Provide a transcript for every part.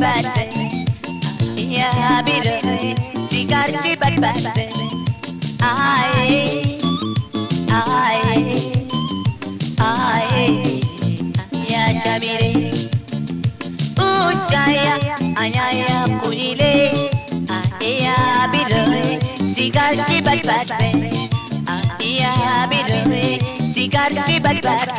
बात यहाँ भी रहे शिकार की बड़ी बात आए आए आए या जमीरे ऊंचाया आया कुरीले आया भी रहे शिकार की बड़ी बात आया भी रहे शिकार की बड़ी बात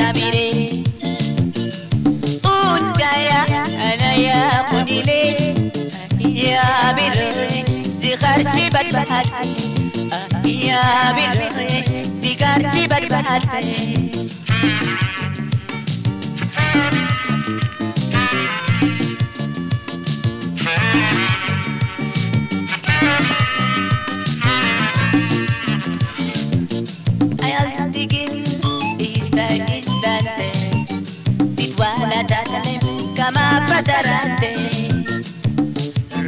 damire undaya anaya mudile ya biloy zigar si barbahat ya biloy zigar si barbahat Thank you.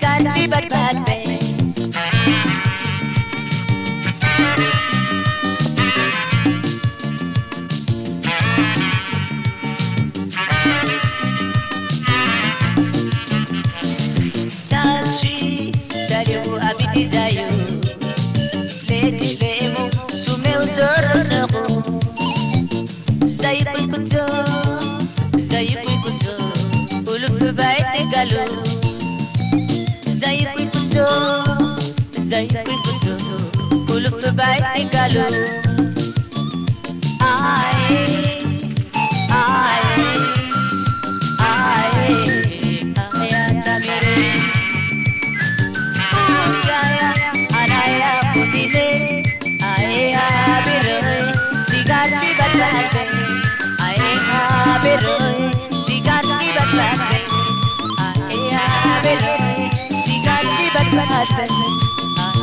Bad bad bad zai kuikuto Ulup baite galu Ai, ai, ai Ayata mere Ujaya, anaya kunile Aya biroy, sigarsi batlate Aya biroy, sigarsi batlate Aya biroy, sigarsi batlate